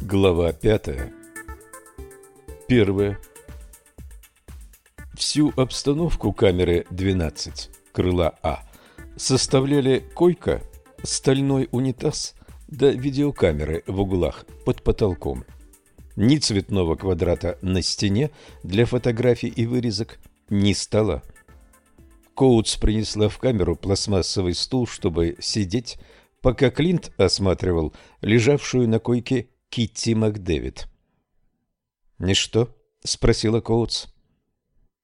Глава пятая. Первое. Всю обстановку камеры 12 крыла А составляли койка, стальной унитаз да видеокамеры в углах под потолком. Ни цветного квадрата на стене для фотографий и вырезок, ни стола. Коутс принесла в камеру пластмассовый стул, чтобы сидеть, пока Клинт осматривал лежавшую на койке Китти Макдэвид. «И что?» — спросила Коутс.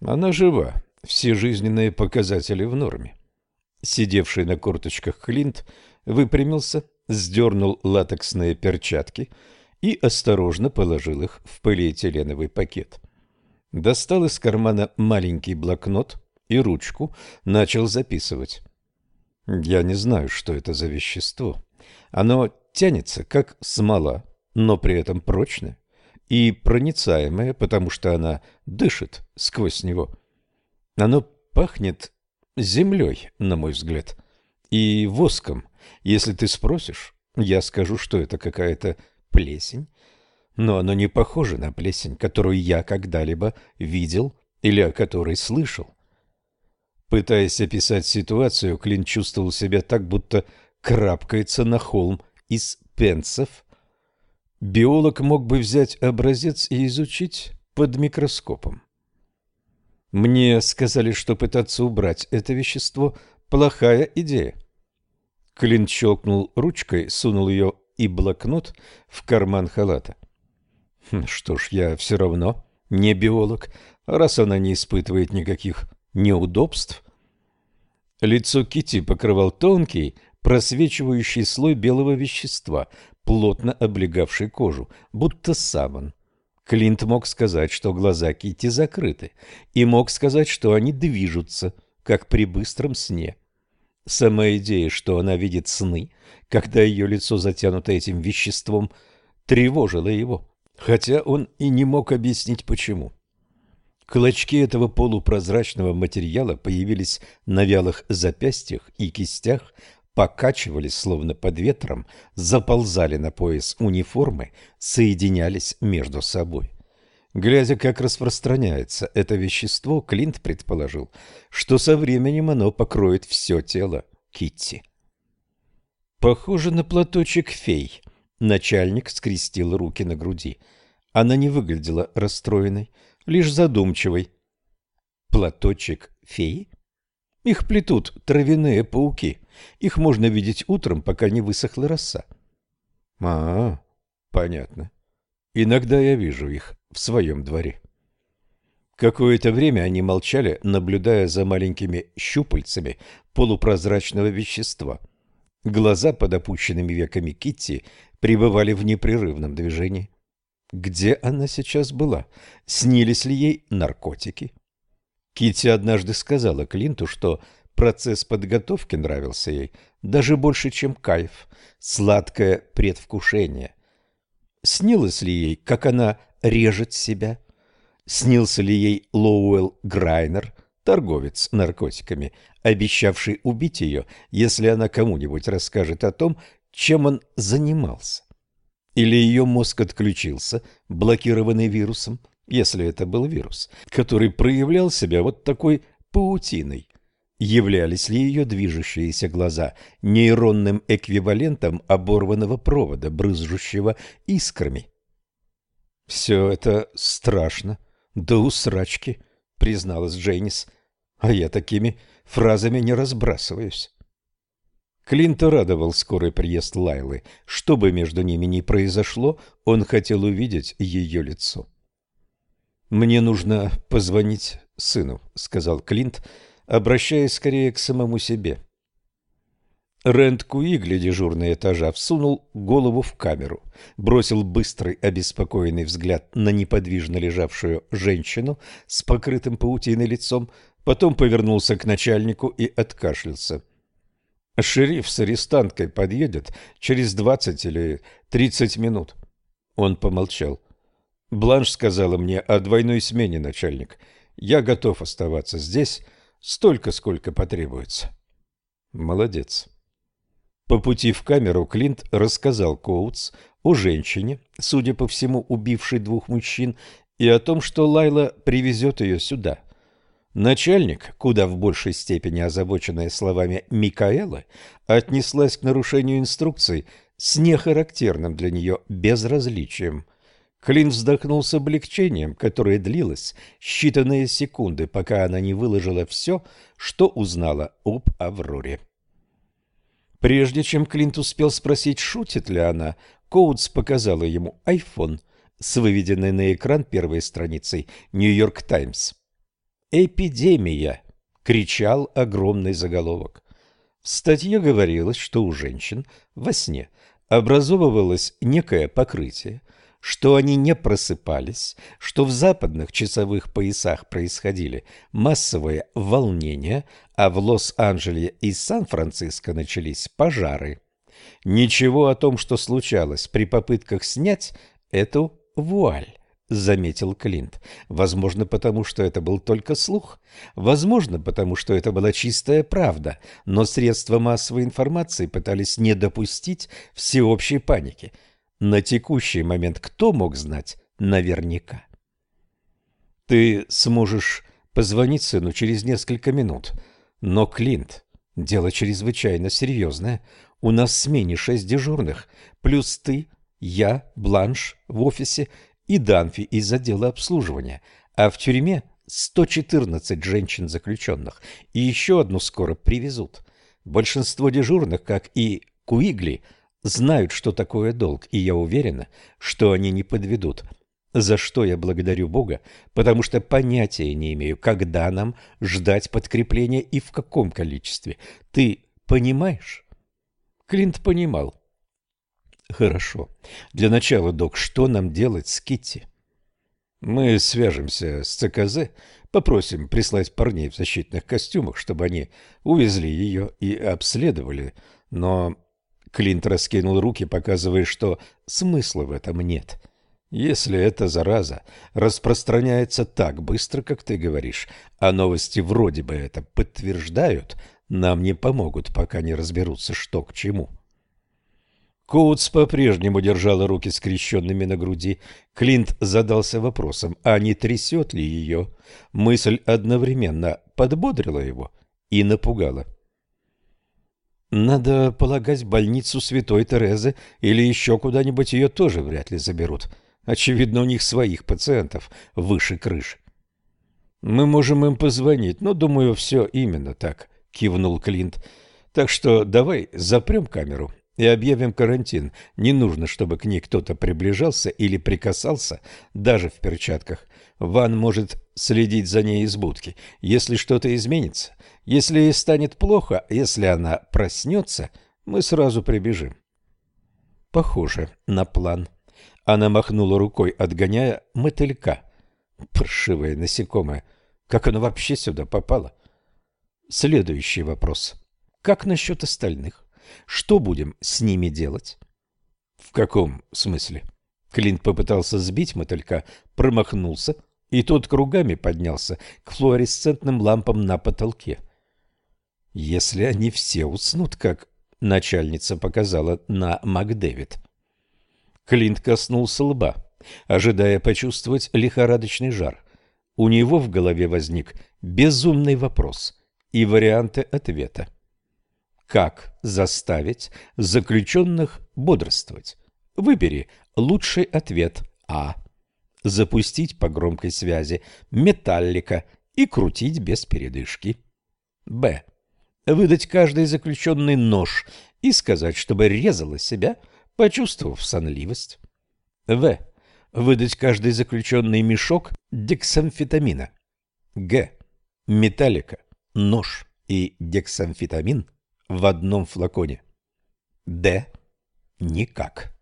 «Она жива. Все жизненные показатели в норме». Сидевший на корточках Клинт выпрямился, сдернул латексные перчатки и осторожно положил их в полиэтиленовый пакет. Достал из кармана маленький блокнот и ручку, начал записывать. «Я не знаю, что это за вещество. Оно тянется, как смола, но при этом прочная и проницаемая, потому что она дышит сквозь него. Оно пахнет землей, на мой взгляд, и воском. Если ты спросишь, я скажу, что это какая-то плесень, но оно не похоже на плесень, которую я когда-либо видел или о которой слышал. Пытаясь описать ситуацию, Клин чувствовал себя так, будто крапкается на холм из пенсов биолог мог бы взять образец и изучить под микроскопом. Мне сказали, что пытаться убрать это вещество – плохая идея. Клинт щелкнул ручкой, сунул ее и блокнот в карман халата. Хм, что ж, я все равно не биолог, раз она не испытывает никаких неудобств. Лицо Кити покрывал тонкий, просвечивающий слой белого вещества, плотно облегавший кожу, будто саван. Клинт мог сказать, что глаза Кити закрыты, и мог сказать, что они движутся, как при быстром сне. Сама идея, что она видит сны, когда ее лицо затянуто этим веществом, тревожила его, хотя он и не мог объяснить почему. Клочки этого полупрозрачного материала появились на вялых запястьях и кистях, покачивались словно под ветром, заползали на пояс униформы, соединялись между собой. Глядя, как распространяется это вещество, Клинт предположил, что со временем оно покроет все тело Китти. Похоже на платочек фей. Начальник скрестил руки на груди. Она не выглядела расстроенной, лишь задумчивой. Платочек фей? Их плетут травяные пауки. Их можно видеть утром, пока не высохла роса. А, понятно. Иногда я вижу их в своем дворе. Какое-то время они молчали, наблюдая за маленькими щупальцами полупрозрачного вещества. Глаза под опущенными веками Китти пребывали в непрерывном движении. Где она сейчас была? Снились ли ей наркотики? Китти однажды сказала Клинту, что Процесс подготовки нравился ей даже больше, чем кайф, сладкое предвкушение. Снилось ли ей, как она режет себя? Снился ли ей Лоуэлл Грайнер, торговец наркотиками, обещавший убить ее, если она кому-нибудь расскажет о том, чем он занимался? Или ее мозг отключился, блокированный вирусом, если это был вирус, который проявлял себя вот такой паутиной, Являлись ли ее движущиеся глаза нейронным эквивалентом оборванного провода, брызжущего искрами? «Все это страшно, да усрачки», — призналась Джейнис, — «а я такими фразами не разбрасываюсь». Клинта радовал скорый приезд Лайлы. Что бы между ними ни произошло, он хотел увидеть ее лицо. «Мне нужно позвонить сыну», — сказал Клинт, — обращаясь скорее к самому себе. Рэнд Куигли, дежурный этажа, всунул голову в камеру, бросил быстрый обеспокоенный взгляд на неподвижно лежавшую женщину с покрытым паутиной лицом, потом повернулся к начальнику и откашлялся. «Шериф с арестанткой подъедет через двадцать или тридцать минут». Он помолчал. «Бланш сказала мне о двойной смене, начальник. Я готов оставаться здесь столько, сколько потребуется». «Молодец». По пути в камеру Клинт рассказал Коутс о женщине, судя по всему, убившей двух мужчин, и о том, что Лайла привезет ее сюда. Начальник, куда в большей степени озабоченная словами Микаэла, отнеслась к нарушению инструкций с нехарактерным для нее безразличием. Клин вздохнул с облегчением, которое длилось считанные секунды, пока она не выложила все, что узнала об Авроре. Прежде чем Клинт успел спросить, шутит ли она, Коутс показала ему iPhone с выведенной на экран первой страницей «Нью-Йорк Таймс». «Эпидемия!» — кричал огромный заголовок. В статье говорилось, что у женщин во сне образовывалось некое покрытие, что они не просыпались, что в западных часовых поясах происходили массовые волнения, а в Лос-Анджеле и Сан-Франциско начались пожары. Ничего о том, что случалось при попытках снять эту вуаль. — заметил Клинт. «Возможно, потому что это был только слух. Возможно, потому что это была чистая правда. Но средства массовой информации пытались не допустить всеобщей паники. На текущий момент кто мог знать наверняка? Ты сможешь позвонить сыну через несколько минут. Но, Клинт, дело чрезвычайно серьезное. У нас в смене шесть дежурных, плюс ты, я, Бланш в офисе и Данфи из отдела обслуживания, а в тюрьме 114 женщин-заключенных, и еще одну скоро привезут. Большинство дежурных, как и Куигли, знают, что такое долг, и я уверена, что они не подведут. За что я благодарю Бога, потому что понятия не имею, когда нам ждать подкрепления и в каком количестве. Ты понимаешь? Клинт понимал. Хорошо. Для начала, док, что нам делать с Китти? Мы свяжемся с ЦКЗ, попросим прислать парней в защитных костюмах, чтобы они увезли ее и обследовали, но Клинт раскинул руки, показывая, что смысла в этом нет. Если эта зараза распространяется так быстро, как ты говоришь, а новости вроде бы это подтверждают, нам не помогут, пока не разберутся, что к чему. Коутс по-прежнему держала руки скрещенными на груди. Клинт задался вопросом, а не трясет ли ее? Мысль одновременно подбодрила его и напугала. — надо полагать, в больницу Святой Терезы или еще куда-нибудь ее тоже вряд ли заберут. Очевидно, у них своих пациентов выше крыш. Мы можем им позвонить, но, думаю, все именно так, кивнул Клинт. Так что давай запрем камеру и объявим карантин. Не нужно, чтобы к ней кто-то приближался или прикасался, даже в перчатках. Ван может следить за ней из будки. Если что-то изменится, если ей станет плохо, если она проснется, мы сразу прибежим. Похоже на план. Она махнула рукой, отгоняя мотылька. Паршивое насекомое. Как оно вообще сюда попало? Следующий вопрос. Как насчет остальных? Что будем с ними делать? В каком смысле? Клинт попытался сбить мотылька, промахнулся, и тот кругами поднялся к флуоресцентным лампам на потолке. Если они все уснут, как начальница показала на Макдэвид. Клинт коснулся лба, ожидая почувствовать лихорадочный жар. У него в голове возник безумный вопрос и варианты ответа. Как заставить заключенных бодрствовать? Выбери лучший ответ А. Запустить по громкой связи металлика и крутить без передышки. Б выдать каждой заключенный нож и сказать, чтобы резала себя, почувствовав сонливость. В. Выдать каждый заключенный мешок дексамфетамина. Г. Металлика, нож и дексамфетамин в одном флаконе. Д. Никак.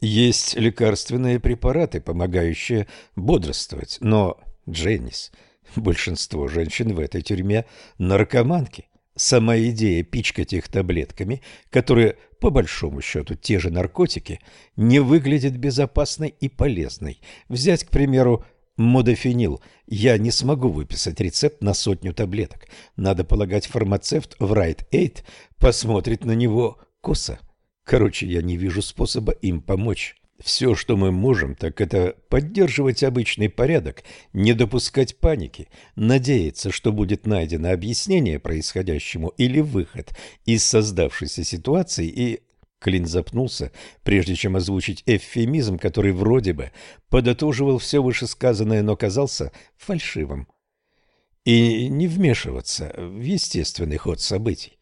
Есть лекарственные препараты, помогающие бодрствовать, но, Дженнис, большинство женщин в этой тюрьме наркоманки. Сама идея пичкать их таблетками, которые, по большому счету, те же наркотики, не выглядит безопасной и полезной. Взять, к примеру, модофенил. Я не смогу выписать рецепт на сотню таблеток. Надо полагать, фармацевт в Aid посмотрит на него косо. Короче, я не вижу способа им помочь. Все, что мы можем, так это поддерживать обычный порядок, не допускать паники, надеяться, что будет найдено объяснение происходящему или выход из создавшейся ситуации и... Клин запнулся, прежде чем озвучить эвфемизм, который вроде бы подытоживал все вышесказанное, но казался фальшивым. И не вмешиваться в естественный ход событий.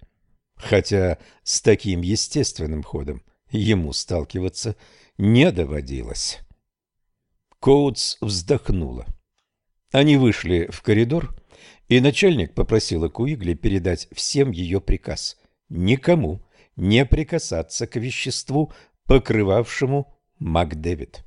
Хотя с таким естественным ходом ему сталкиваться не доводилось. Коутс вздохнула. Они вышли в коридор, и начальник попросил Куигли передать всем ее приказ. Никому не прикасаться к веществу, покрывавшему Макдэвид.